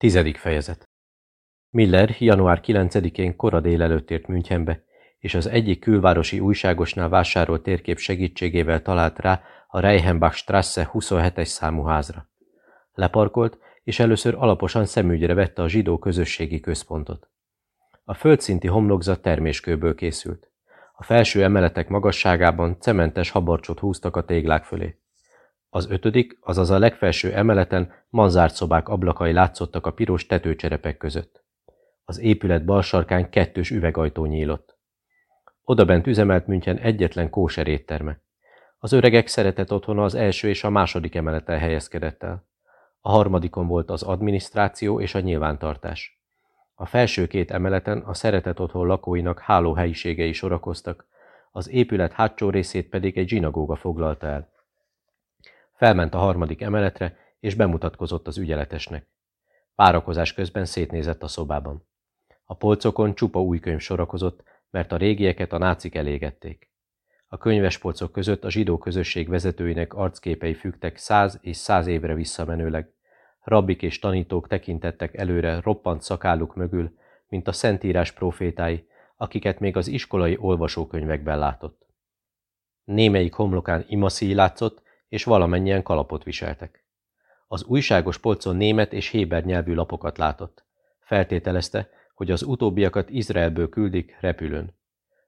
Tizedik fejezet Miller január 9-én kora délelőtt ért Münchenbe, és az egyik külvárosi újságosnál vásárolt térkép segítségével talált rá a Reichenbach Strasse 27-es számú házra. Leparkolt, és először alaposan szemügyre vette a zsidó közösségi központot. A földszinti homlokzat terméskőből készült. A felső emeletek magasságában cementes habarcsot húztak a téglák fölé. Az ötödik, azaz a legfelső emeleten manzárt szobák ablakai látszottak a piros tetőcserepek között. Az épület bal sarkán kettős üvegajtó nyílott. Odabent üzemelt München egyetlen kóser étterme. Az öregek szeretett otthona az első és a második emeleten helyezkedett el. A harmadikon volt az adminisztráció és a nyilvántartás. A felső két emeleten a szeretett otthon lakóinak hálóhelyiségei sorakoztak, az épület hátsó részét pedig egy zsinagóga foglalta el. Felment a harmadik emeletre, és bemutatkozott az ügyeletesnek. Párakozás közben szétnézett a szobában. A polcokon csupa új könyv sorakozott, mert a régieket a nácik elégették. A könyvespolcok között a zsidó közösség vezetőinek arcképei fügtek száz és száz évre visszamenőleg. Rabbik és tanítók tekintettek előre roppant szakáluk mögül, mint a szentírás profétái, akiket még az iskolai olvasókönyvekben látott. Némelyik homlokán imaszíj látszott, és valamennyien kalapot viseltek. Az újságos polcon német és héber nyelvű lapokat látott. Feltételezte, hogy az utóbbiakat Izraelből küldik repülőn.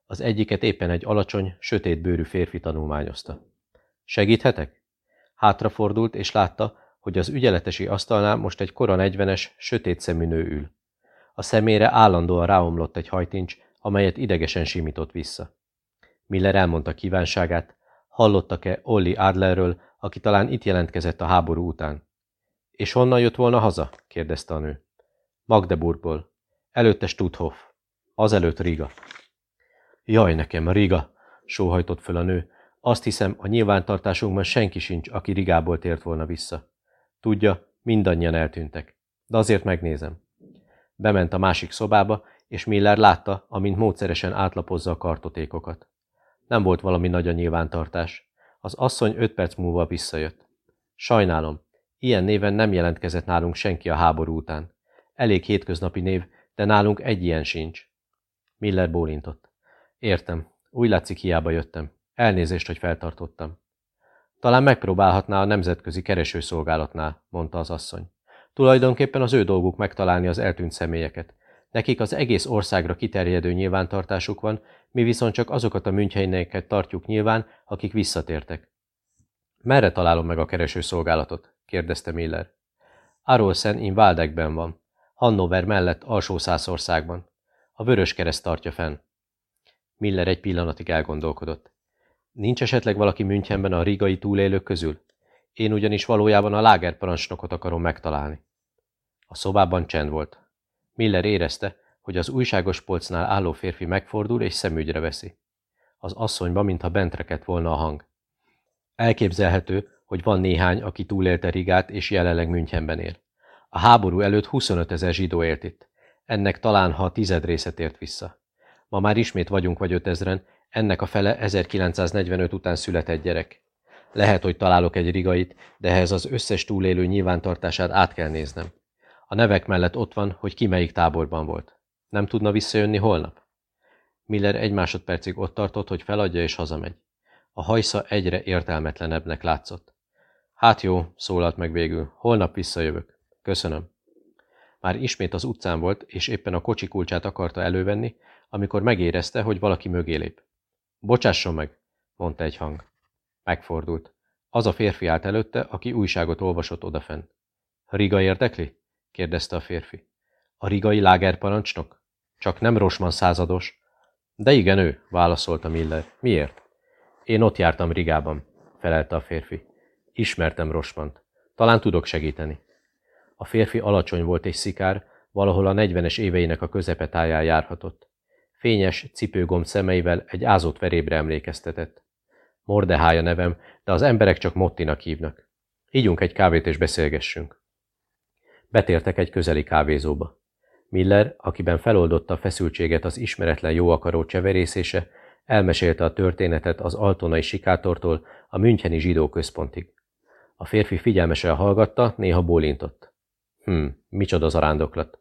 Az egyiket éppen egy alacsony, sötétbőrű férfi tanulmányozta. Segíthetek? Hátrafordult, és látta, hogy az ügyeletesi asztalnál most egy kora negyvenes, sötét szemű nő ül. A szemére állandóan ráomlott egy hajtincs, amelyet idegesen simított vissza. Miller elmondta kívánságát, hallottak-e Olli Adlerről, aki talán itt jelentkezett a háború után. És honnan jött volna haza? kérdezte a nő. Magdeburgból. Előtte Stutthof. Azelőtt Riga. Jaj nekem, Riga, sóhajtott föl a nő. Azt hiszem, a nyilvántartásunkban senki sincs, aki Rigából tért volna vissza. Tudja, mindannyian eltűntek. De azért megnézem. Bement a másik szobába, és Miller látta, amint módszeresen átlapozza a kartotékokat. Nem volt valami nagy a nyilvántartás. Az asszony öt perc múlva visszajött. Sajnálom, ilyen néven nem jelentkezett nálunk senki a háború után. Elég hétköznapi név, de nálunk egy ilyen sincs. Miller bólintott. Értem, úgy látszik hiába jöttem. Elnézést, hogy feltartottam. Talán megpróbálhatná a nemzetközi keresőszolgálatnál, mondta az asszony. Tulajdonképpen az ő dolguk megtalálni az eltűnt személyeket. Nekik az egész országra kiterjedő nyilvántartásuk van, mi viszont csak azokat a müncheineket tartjuk nyilván, akik visszatértek. Merre találom meg a keresőszolgálatot? kérdezte Miller. Arolsen in Waldekben van. Hannover mellett alsó Szászországban. A Vörös Kereszt tartja fenn. Miller egy pillanatig elgondolkodott. Nincs esetleg valaki Münchenben a rigai túlélők közül? Én ugyanis valójában a lágerparancsnokot akarom megtalálni. A szobában csend volt. Miller érezte, hogy az újságos polcnál álló férfi megfordul és szemügyre veszi. Az asszonyba, mintha bent rekett volna a hang. Elképzelhető, hogy van néhány, aki túlélte Rigát és jelenleg Münchenben él. A háború előtt 25 ezer zsidó élt itt. Ennek talán, ha a tized része tért vissza. Ma már ismét vagyunk vagy ötezren, ennek a fele 1945 után született gyerek. Lehet, hogy találok egy rigait, de ehhez az összes túlélő nyilvántartását át kell néznem. A nevek mellett ott van, hogy ki melyik táborban volt. Nem tudna visszajönni holnap? Miller egy másodpercig ott tartott, hogy feladja és hazamegy. A hajsza egyre értelmetlenebbnek látszott. Hát jó, szólalt meg végül, holnap visszajövök. Köszönöm. Már ismét az utcán volt, és éppen a kocsi kulcsát akarta elővenni, amikor megérezte, hogy valaki mögé lép. Bocsásson meg, mondta egy hang. Megfordult. Az a férfi állt előtte, aki újságot olvasott odafent. Riga érdekli? Kérdezte a férfi. A rigai lágerparancsnok? Csak nem Rosman százados. De igen, ő, válaszolta Miller. Miért? Én ott jártam Rigában, felelte a férfi. Ismertem Rosmant. Talán tudok segíteni. A férfi alacsony volt és szikár, valahol a negyvenes éveinek a közepetáján járhatott. Fényes, cipőgomb szemeivel egy ázott verébre emlékeztetett. Mordehája nevem, de az emberek csak Mottinak hívnak. Ígyunk egy kávét és beszélgessünk. Betértek egy közeli kávézóba. Miller, akiben feloldotta a feszültséget az ismeretlen jóakaró cseverészése, elmesélte a történetet az altonai sikátortól a Müncheni zsidó központig. A férfi figyelmesen hallgatta, néha bólintott. Hm, micsoda zarándoklat.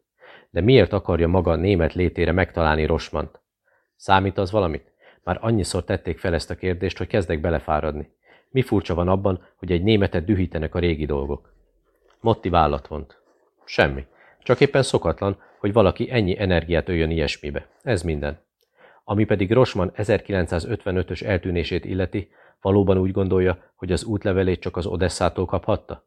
De miért akarja maga német létére megtalálni Rosmant? Számít az valamit? Már annyiszor tették fel ezt a kérdést, hogy kezdek belefáradni. Mi furcsa van abban, hogy egy németet dühítenek a régi dolgok? Motti vállat vont. Semmi. Csak éppen szokatlan, hogy valaki ennyi energiát öljön ilyesmibe. Ez minden. Ami pedig Rosman 1955-ös eltűnését illeti, valóban úgy gondolja, hogy az útlevelét csak az Odesszától kaphatta?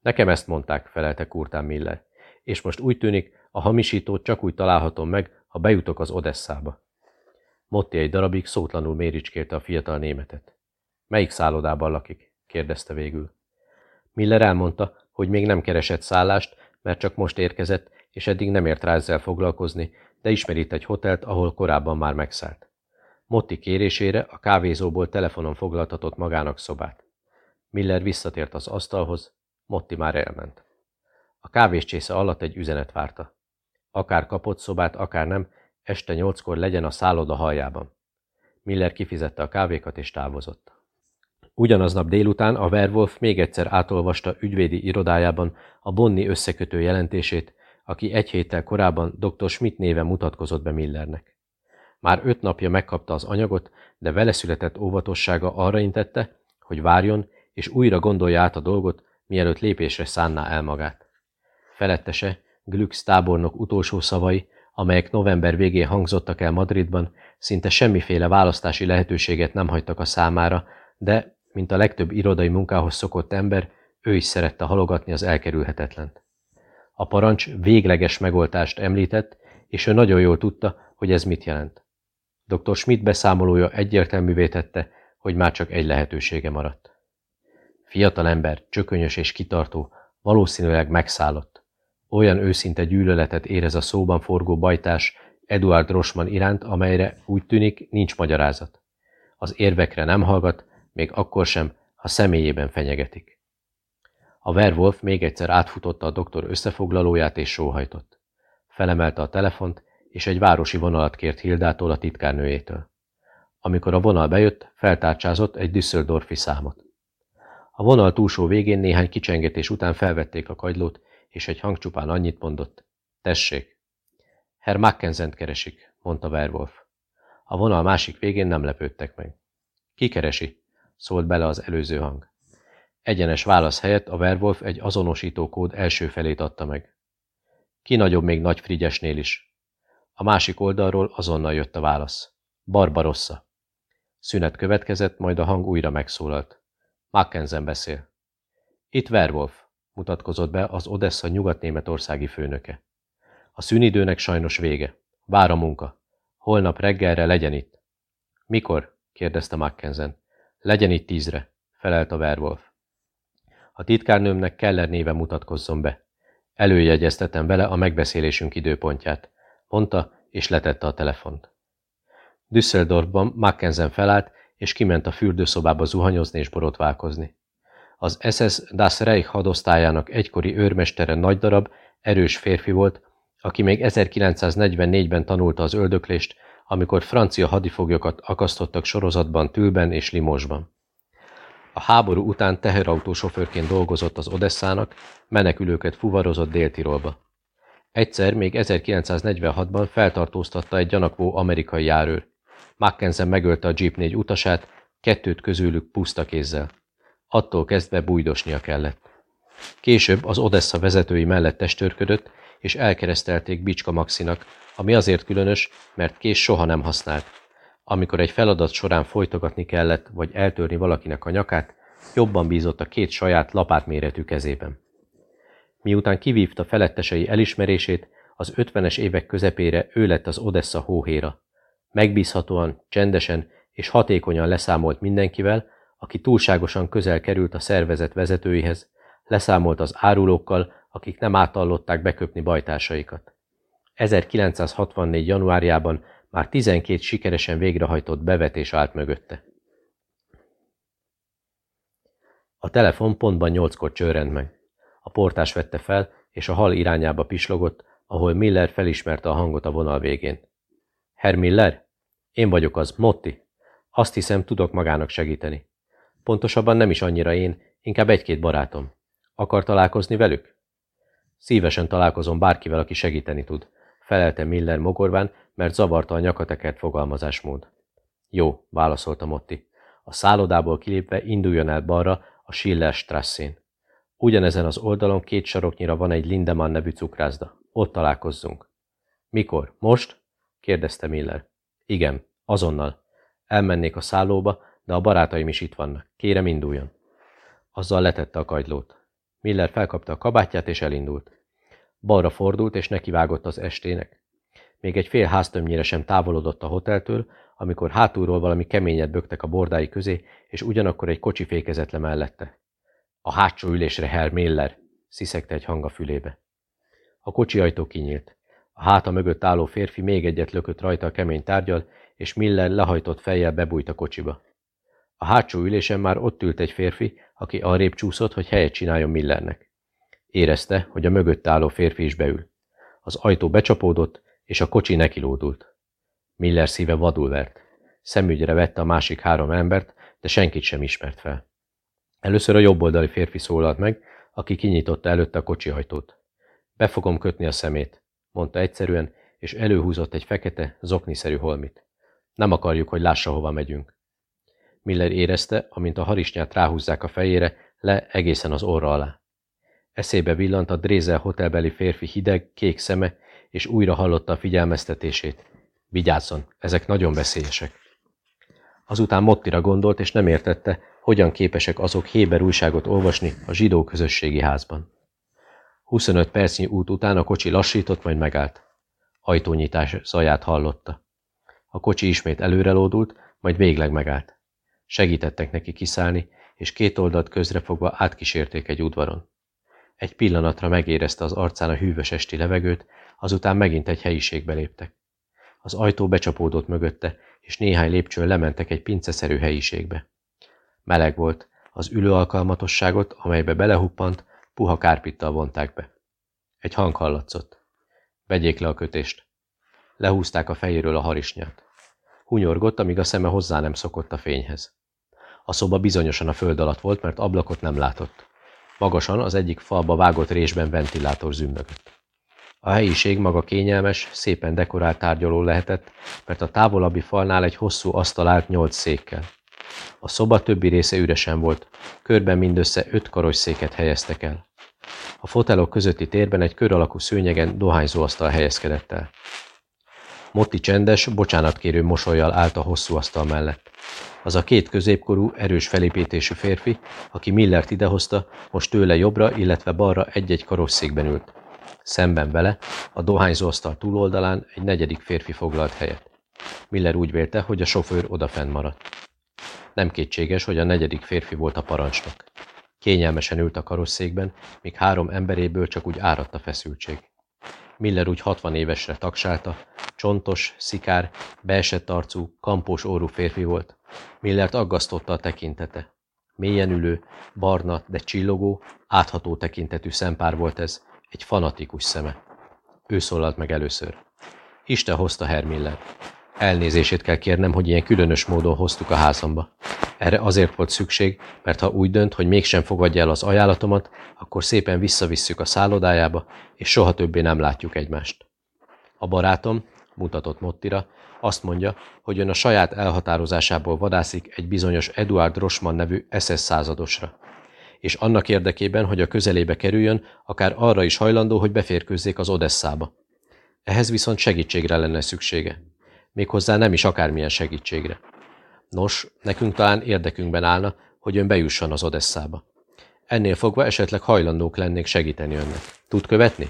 Nekem ezt mondták, felelte Kurtán Miller. És most úgy tűnik, a hamisítót csak úgy találhatom meg, ha bejutok az Odesszába. Motti egy darabig szótlanul méricskélte a fiatal németet. Melyik szállodában lakik? kérdezte végül. Miller elmondta, hogy még nem keresett szállást, mert csak most érkezett, és eddig nem ért rá ezzel foglalkozni, de ismerít egy hotelt, ahol korábban már megszállt. Motti kérésére a kávézóból telefonon foglaltatott magának szobát. Miller visszatért az asztalhoz, Motti már elment. A kávéscsésze alatt egy üzenet várta. Akár kapott szobát, akár nem, este nyolckor legyen a szálloda haljában. Miller kifizette a kávékat és távozott. Ugyanaznap délután a Werwolf még egyszer átolvasta ügyvédi irodájában a Bonni összekötő jelentését, aki egy héttel korábban dr. Schmidt néven mutatkozott be Millernek. Már öt napja megkapta az anyagot, de vele született óvatossága arra intette, hogy várjon és újra gondolja át a dolgot, mielőtt lépésre szánná el magát. Felettese, Glücks tábornok utolsó szavai, amelyek november végén hangzottak el Madridban, szinte semmiféle választási lehetőséget nem hagytak a számára, de, mint a legtöbb irodai munkához szokott ember, ő is szerette halogatni az elkerülhetetlent. A parancs végleges megoldást említett, és ő nagyon jól tudta, hogy ez mit jelent. Dr. Schmidt beszámolója egyértelművé tette, hogy már csak egy lehetősége maradt. Fiatal ember, csökönyös és kitartó, valószínűleg megszállott. Olyan őszinte gyűlöletet érez a szóban forgó bajtás Eduard Rosman iránt, amelyre úgy tűnik nincs magyarázat. Az érvekre nem hallgat, még akkor sem, ha személyében fenyegetik. A Werwolf még egyszer átfutotta a doktor összefoglalóját és sóhajtott. Felemelte a telefont, és egy városi vonalat kért Hildától a titkárnőjétől. Amikor a vonal bejött, feltárcsázott egy Düsseldorfi számot. A vonal túlsó végén néhány kicsengetés után felvették a kagylót, és egy hang csupán annyit mondott. Tessék! Herr Mackenzent keresik, mondta Werwolf. A vonal másik végén nem lepődtek meg. Ki keresi? Szólt bele az előző hang. Egyenes válasz helyett a Werwolf egy azonosító kód első felét adta meg. Ki nagyobb még Nagy Frigyesnél is? A másik oldalról azonnal jött a válasz. Barbarossa. Szünet következett, majd a hang újra megszólalt. Mackenzen beszél. Itt Werwolf, mutatkozott be az Odessa nyugat-németországi főnöke. A szünidőnek sajnos vége. Vár a munka. Holnap reggelre legyen itt. Mikor? kérdezte Mackenzen. Legyen itt tízre, felelt a Werwolf. A titkárnőmnek Keller néve mutatkozzon be. Előjegyeztetem vele a megbeszélésünk időpontját, mondta, és letette a telefont. Düsseldorfban Mackenzen felállt, és kiment a fürdőszobába zuhanyozni és borotválkozni. Az SS Das Reich hadosztályának egykori őrmestere nagy darab, erős férfi volt, aki még 1944-ben tanulta az öldöklést, amikor francia hadifoglyokat akasztottak sorozatban Tülben és Limosban. A háború után teherautósofőrként dolgozott az Odesszának, menekülőket fuvarozott Dél-Tirolba. Egyszer még 1946-ban feltartóztatta egy gyanakvó amerikai járőr. Mackensen megölte a Jeep négy utasát, kettőt közülük puszta kézzel. Attól kezdve bújdosnia kellett. Később az Odessa vezetői mellett testőrködött, és elkeresztelték Bicska Maxinak, ami azért különös, mert kés soha nem használt. Amikor egy feladat során folytogatni kellett, vagy eltörni valakinek a nyakát, jobban bízott a két saját lapátméretű kezében. Miután kivívta felettesei elismerését, az ötvenes évek közepére ő lett az Odessa hóhéra. Megbízhatóan, csendesen és hatékonyan leszámolt mindenkivel, aki túlságosan közel került a szervezet vezetőihez, leszámolt az árulókkal, akik nem átallották beköpni bajtársaikat. 1964. januárjában már 12 sikeresen végrehajtott bevetés állt mögötte. A telefon pontban nyolckor csörrent meg. A portás vette fel, és a hal irányába pislogott, ahol Miller felismerte a hangot a vonal végén. Herr Miller? Én vagyok az, Motti. Azt hiszem, tudok magának segíteni. Pontosabban nem is annyira én, inkább egy-két barátom. Akar találkozni velük? Szívesen találkozom bárkivel, aki segíteni tud, felelte Miller mogorván, mert zavarta a nyakatekert fogalmazásmód. Jó, válaszolta Motti. A szállodából kilépve induljon el balra a Schiller Strasszén. Ugyanezen az oldalon két saroknyira van egy Lindemann nevű cukrászda. Ott találkozzunk. Mikor? Most? kérdezte Miller. Igen, azonnal. Elmennék a szállóba, de a barátaim is itt vannak. Kérem, induljon. Azzal letette a kagylót. Miller felkapta a kabátját és elindult. Balra fordult és nekivágott az estének. Még egy fél háztömnyire sem távolodott a hoteltől, amikor hátulról valami keményet böktek a bordái közé, és ugyanakkor egy kocsi fékezett le mellette. A hátsó ülésre Herr Miller, sziszegte egy hang a fülébe. A kocsi ajtó kinyílt. A háta mögött álló férfi még egyet lökött rajta a kemény tárgyal, és Miller lehajtott fejjel bebújt a kocsiba. A hátsó ülésen már ott ült egy férfi, aki arrébb csúszott, hogy helyet csináljon Millernek. Érezte, hogy a mögött álló férfi is beül. Az ajtó becsapódott, és a kocsi nekilódult. Miller szíve vadul vert. Szemügyre vette a másik három embert, de senkit sem ismert fel. Először a jobboldali férfi szólalt meg, aki kinyitotta előtte a kocsi ajtót. Be fogom kötni a szemét, mondta egyszerűen, és előhúzott egy fekete, zokniszerű holmit. Nem akarjuk, hogy lássa, hova megyünk. Miller érezte, amint a harisnyát ráhúzzák a fejére, le egészen az orra alá. Eszébe villant a Drézel hotelbeli férfi hideg, kék szeme, és újra hallotta a figyelmeztetését. Vigyázzon, ezek nagyon veszélyesek. Azután Mottira gondolt, és nem értette, hogyan képesek azok Héber újságot olvasni a zsidó közösségi házban. 25 percnyi út után a kocsi lassított, majd megállt. Ajtónyitás zaját hallotta. A kocsi ismét előrelódult, majd végleg megállt. Segítettek neki kiszállni, és két oldalt közrefogva átkísérték egy udvaron. Egy pillanatra megérezte az arcán a hűvös esti levegőt, azután megint egy helyiségbe léptek. Az ajtó becsapódott mögötte, és néhány lépcsőn lementek egy pinceszerű helyiségbe. Meleg volt, az ülő alkalmatosságot, amelybe belehuppant, puha kárpittal vonták be. Egy hang hallatszott. Vegyék le a kötést. Lehúzták a fejéről a harisnyát. Hunyorgott, amíg a szeme hozzá nem szokott a fényhez. A szoba bizonyosan a föld alatt volt, mert ablakot nem látott. Magasan az egyik falba vágott résben ventilátor zümmögött. A helyiség maga kényelmes, szépen dekorált tárgyaló lehetett, mert a távolabbi falnál egy hosszú asztal állt nyolc székkel. A szoba többi része üresen volt, körben mindössze öt karosszéket helyeztek el. A fotelok közötti térben egy kör alakú szőnyegen dohányzó asztal helyezkedett el. Motti csendes, bocsánatkérő mosolyjal állt a hosszú asztal mellett. Az a két középkorú, erős felépítésű férfi, aki Millert idehozta, most tőle jobbra, illetve balra egy-egy karosszékben ült. Szemben vele, a dohányzó asztal túloldalán egy negyedik férfi foglalt helyet. Miller úgy vélte, hogy a sofőr odafenn maradt. Nem kétséges, hogy a negyedik férfi volt a parancsnok. Kényelmesen ült a karosszékben, míg három emberéből csak úgy áradt a feszültség. Miller úgy 60 évesre tagsálta, csontos, szikár, beesett arcú, kampós órú férfi volt. Millert aggasztotta a tekintete. Mélyen ülő, barna, de csillogó, átható tekintetű szempár volt ez, egy fanatikus szeme. Ő szólalt meg először. Isten hozta Herr Miller. Elnézését kell kérnem, hogy ilyen különös módon hoztuk a házamba. Erre azért volt szükség, mert ha úgy dönt, hogy mégsem fogadja el az ajánlatomat, akkor szépen visszavisszük a szállodájába, és soha többé nem látjuk egymást. A barátom, mutatott Mottira, azt mondja, hogy ön a saját elhatározásából vadászik egy bizonyos Eduard Rosman nevű SS századosra. És annak érdekében, hogy a közelébe kerüljön, akár arra is hajlandó, hogy beférkőzzék az Odesszába. Ehhez viszont segítségre lenne szüksége. Méghozzá nem is akármilyen segítségre. Nos, nekünk talán érdekünkben állna, hogy ön bejusson az Odesszába. Ennél fogva esetleg hajlandók lennék segíteni önnek. Tud követni?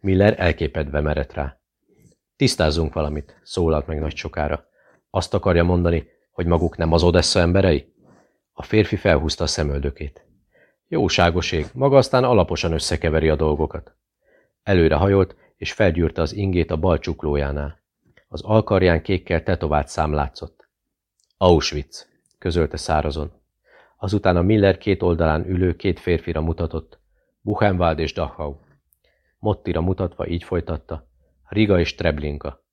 Miller elképedve merett rá. Tisztázzunk valamit, szólalt meg nagy sokára. Azt akarja mondani, hogy maguk nem az Odessa emberei? A férfi felhúzta a szemöldökét. Jóságoség, maga aztán alaposan összekeveri a dolgokat. Előre hajolt, és felgyűrte az ingét a bal csuklójánál. Az alkarján kékkel tetovált szám látszott. Auschwitz, közölte szárazon. Azután a Miller két oldalán ülő két férfira mutatott, Buchenwald és Dachau. Mottira mutatva így folytatta, Riga és Treblinka.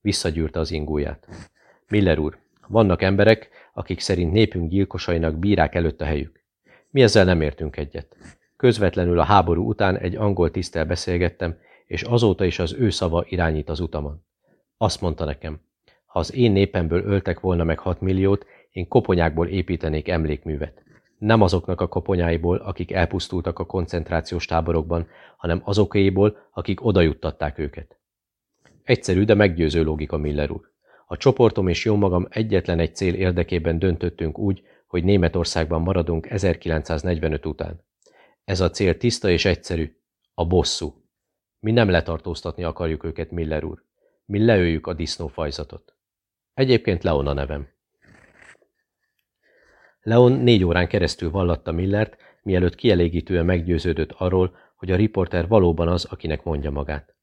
Visszagyűrte az ingúját. Miller úr, vannak emberek, akik szerint népünk gyilkosainak bírák előtt a helyük. Mi ezzel nem értünk egyet. Közvetlenül a háború után egy angol tisztel beszélgettem, és azóta is az ő szava irányít az utamon. Azt mondta nekem, ha az én népemből öltek volna meg hat milliót, én koponyákból építenék emlékművet. Nem azoknak a koponyáiból, akik elpusztultak a koncentrációs táborokban, hanem azokéiból, akik odajuttatták őket. Egyszerű, de meggyőző logika, Miller úr. A csoportom és jó magam egyetlen egy cél érdekében döntöttünk úgy, hogy Németországban maradunk 1945 után. Ez a cél tiszta és egyszerű, a bosszú. Mi nem letartóztatni akarjuk őket, Miller úr. Mi leöljük a disznófajzatot. Egyébként Leon a nevem. Leon négy órán keresztül vallatta Millert, mielőtt kielégítően meggyőződött arról, hogy a riporter valóban az, akinek mondja magát.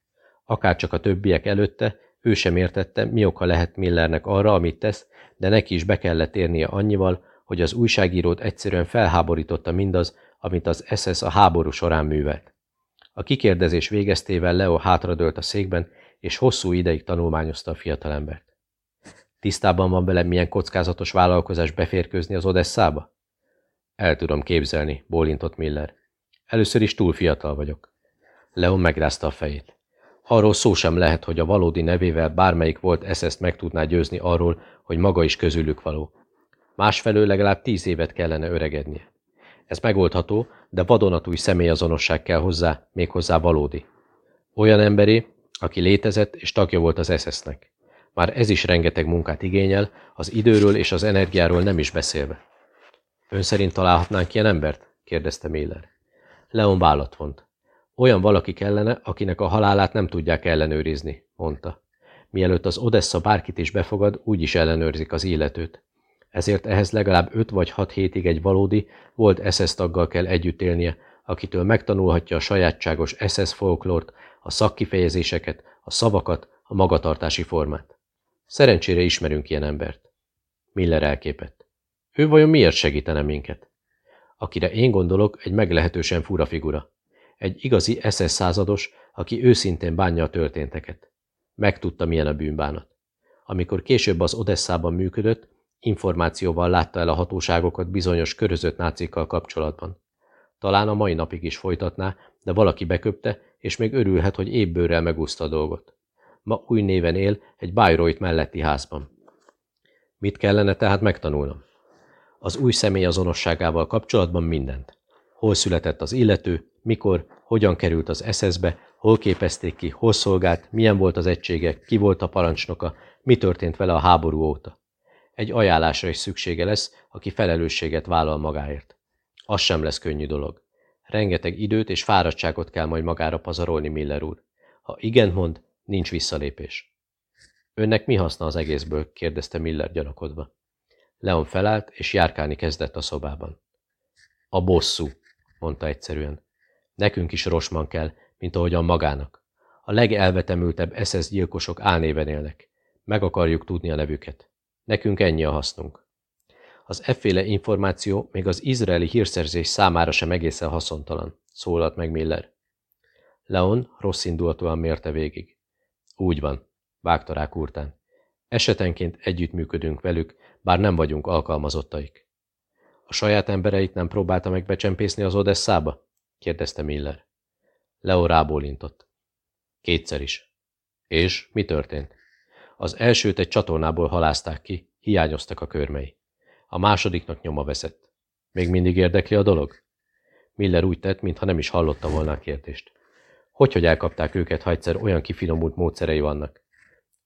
Akárcsak a többiek előtte, ő sem értette, mi oka lehet Millernek arra, amit tesz, de neki is be kellett érnie annyival, hogy az újságírót egyszerűen felháborította mindaz, amit az SS a háború során művelt. A kikérdezés végeztével Leo hátradőlt a székben, és hosszú ideig tanulmányozta a fiatalembert. Tisztában van vele, milyen kockázatos vállalkozás beférkőzni az Odesszába? El tudom képzelni, bólintott Miller. Először is túl fiatal vagyok. Leon megrázta a fejét. Arról szó sem lehet, hogy a valódi nevével bármelyik volt ezt meg tudná győzni arról, hogy maga is közülük való. Másfelől legalább tíz évet kellene öregednie. Ez megoldható, de vadonatúj személyazonosság kell hozzá, méghozzá valódi. Olyan emberé, aki létezett és tagja volt az SS-nek. Már ez is rengeteg munkát igényel, az időről és az energiáról nem is beszélve. Ön szerint találhatnánk ilyen embert? kérdezte Miller. Leon vállat vont. Olyan valaki kellene, akinek a halálát nem tudják ellenőrizni, mondta. Mielőtt az Odessa bárkit is befogad, úgy is ellenőrzik az illetőt. Ezért ehhez legalább öt vagy hat hétig egy valódi, volt SS taggal kell együtt élnie, akitől megtanulhatja a sajátságos SS folklort, a szakkifejezéseket, a szavakat, a magatartási formát. Szerencsére ismerünk ilyen embert. Miller elképett. Ő vajon miért segítene minket? Akire én gondolok, egy meglehetősen fura figura. Egy igazi SS százados, aki őszintén bánja a történteket. Megtudta, milyen a bűnbánat. Amikor később az Odesszában működött, információval látta el a hatóságokat bizonyos körözött nácikkal kapcsolatban. Talán a mai napig is folytatná, de valaki beköpte, és még örülhet, hogy ébbőrrel megúszta a dolgot. Ma új néven él egy Bayreuth melletti házban. Mit kellene tehát megtanulnom? Az új személy azonosságával kapcsolatban mindent. Hol született az illető, mikor, hogyan került az SS-be, hol képezték ki, hol szolgált, milyen volt az egysége, ki volt a parancsnoka, mi történt vele a háború óta. Egy ajánlásra is szüksége lesz, aki felelősséget vállal magáért. Az sem lesz könnyű dolog. Rengeteg időt és fáradtságot kell majd magára pazarolni, Miller úr. Ha igen mond, nincs visszalépés. Önnek mi haszna az egészből? kérdezte Miller gyanakodva. Leon felállt, és járkálni kezdett a szobában. A bosszú, mondta egyszerűen. Nekünk is rosman kell, mint ahogyan magának. A legelvetemültebb SS gyilkosok álnéven élnek. Meg akarjuk tudni a nevüket. Nekünk ennyi a hasznunk. Az efféle információ még az izraeli hírszerzés számára sem egészen haszontalan, szólalt meg Miller. Leon rossz indulatúan mérte végig. Úgy van, vágta rá kurtán. Esetenként együttműködünk velük, bár nem vagyunk alkalmazottaik. A saját embereit nem próbálta meg becsempészni az Odesszába? kérdezte Miller. Leo rábólintott. Kétszer is. És mi történt? Az elsőt egy csatornából halázták ki, hiányoztak a körmei. A másodiknak nyoma veszett. Még mindig érdekli a dolog? Miller úgy tett, mintha nem is hallotta volna a kérdést. Hogy, hogy elkapták őket, ha egyszer olyan kifinomult módszerei vannak?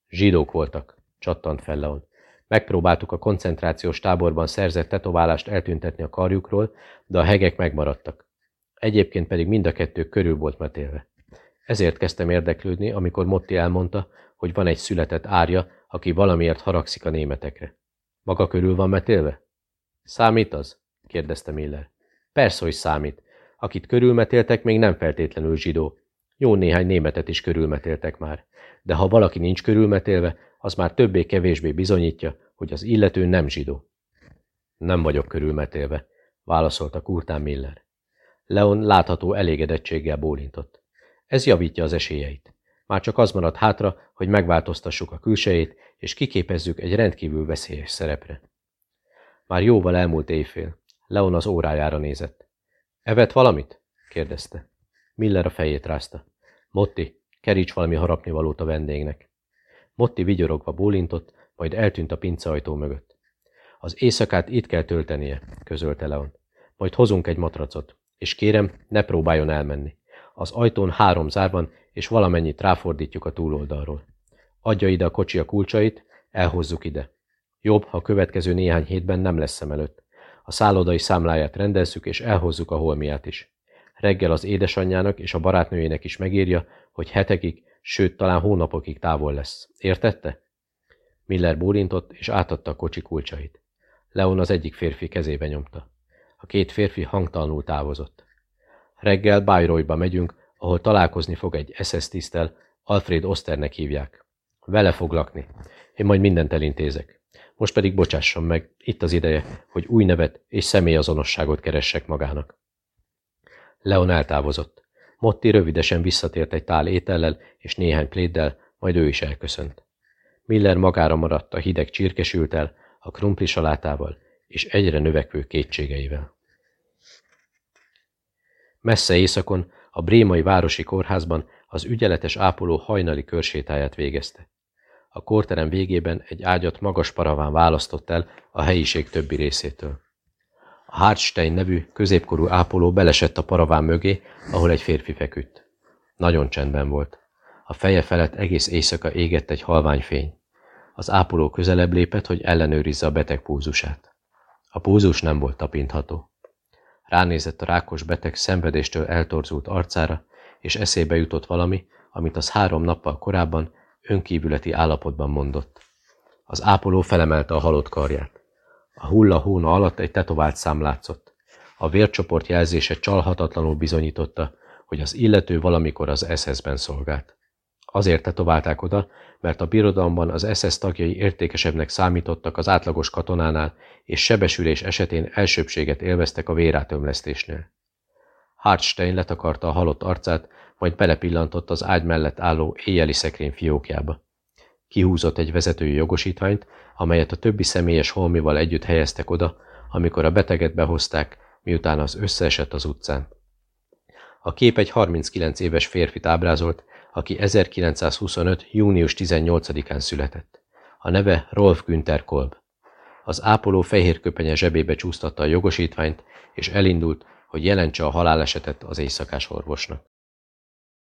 Zsidók voltak, csattant fel Leon. Megpróbáltuk a koncentrációs táborban szerzett tetoválást eltüntetni a karjukról, de a hegek megmaradtak. Egyébként pedig mind a kettő körül volt metélve. Ezért kezdtem érdeklődni, amikor Motti elmondta, hogy van egy született árja, aki valamiért haragszik a németekre. Maga körül van metélve? Számít az? kérdezte Miller. Persze, hogy számít. Akit körülmetéltek, még nem feltétlenül zsidó. Jó néhány németet is körülmetéltek már. De ha valaki nincs körülmetélve, az már többé-kevésbé bizonyítja, hogy az illető nem zsidó. Nem vagyok körülmetélve, válaszolta Kurtán Miller. Leon látható elégedettséggel bólintott. Ez javítja az esélyeit. Már csak az marad hátra, hogy megváltoztassuk a külsejét, és kiképezzük egy rendkívül veszélyes szerepre. Már jóval elmúlt éjfél. Leon az órájára nézett. Evett valamit? kérdezte. Miller a fejét rázta. Motti, keríts valami harapnivalót a vendégnek. Motti vigyorogva bólintott, majd eltűnt a pinceajtó mögött. Az éjszakát itt kell töltenie, közölte Leon. Majd hozunk egy matracot, és kérem, ne próbáljon elmenni. Az ajtón három zár van, és valamennyit ráfordítjuk a túloldalról. Adja ide a kocsi a kulcsait, elhozzuk ide. Jobb, ha a következő néhány hétben nem lesz szem előtt. A szállodai számláját rendezzük, és elhozzuk a holmiát is. Reggel az édesanyjának és a barátnőjének is megírja, hogy hetekig, sőt talán hónapokig távol lesz. Értette? Miller bólintott, és átadta a kocsi kulcsait. Leon az egyik férfi kezébe nyomta. A két férfi hangtalanul távozott. Reggel Bayreuthba megyünk, ahol találkozni fog egy SS tisztel, Alfred Osternek hívják. Vele fog lakni. Én majd mindent elintézek. Most pedig bocsásson meg, itt az ideje, hogy új nevet és személyazonosságot keressek magának. Leon eltávozott. Motti rövidesen visszatért egy tál étellel és néhány pléddel, majd ő is elköszönt. Miller magára maradt a hideg csirkesültel, a krumpli salátával és egyre növekvő kétségeivel. Messze éjszakon a Brémai Városi Kórházban az ügyeletes ápoló hajnali körsétáját végezte. A kórterem végében egy ágyat magas paraván választott el a helyiség többi részétől. A Hartstein nevű középkorú ápoló belesett a paraván mögé, ahol egy férfi feküdt. Nagyon csendben volt. A feje felett egész éjszaka égett egy halvány fény. Az ápoló közelebb lépett, hogy ellenőrizze a beteg púzusát. A púzus nem volt tapintható. Ránézett a rákos beteg szenvedéstől eltorzult arcára, és eszébe jutott valami, amit az három nappal korábban önkívületi állapotban mondott. Az ápoló felemelte a halott karját. A hulla hóna alatt egy tetovált szám látszott. A vércsoport jelzése csalhatatlanul bizonyította, hogy az illető valamikor az SS-ben szolgált. Azért tetoválták oda, mert a birodalomban az SS tagjai értékesebbnek számítottak az átlagos katonánál, és sebesülés esetén elsőbséget élveztek a vérátömlesztésnél. Hartstein letakarta a halott arcát, majd belepillantott az ágy mellett álló éjjeli szekrény fiókjába. Kihúzott egy vezetői jogosítványt, amelyet a többi személyes holmival együtt helyeztek oda, amikor a beteget behozták, miután az összeesett az utcán. A kép egy 39 éves férfit ábrázolt, aki 1925. június 18-án született. A neve Rolf Günther Kolb. Az ápoló fehér köpenye zsebébe csúsztatta a jogosítványt, és elindult, hogy jelentse a halálesetet az éjszakás orvosnak.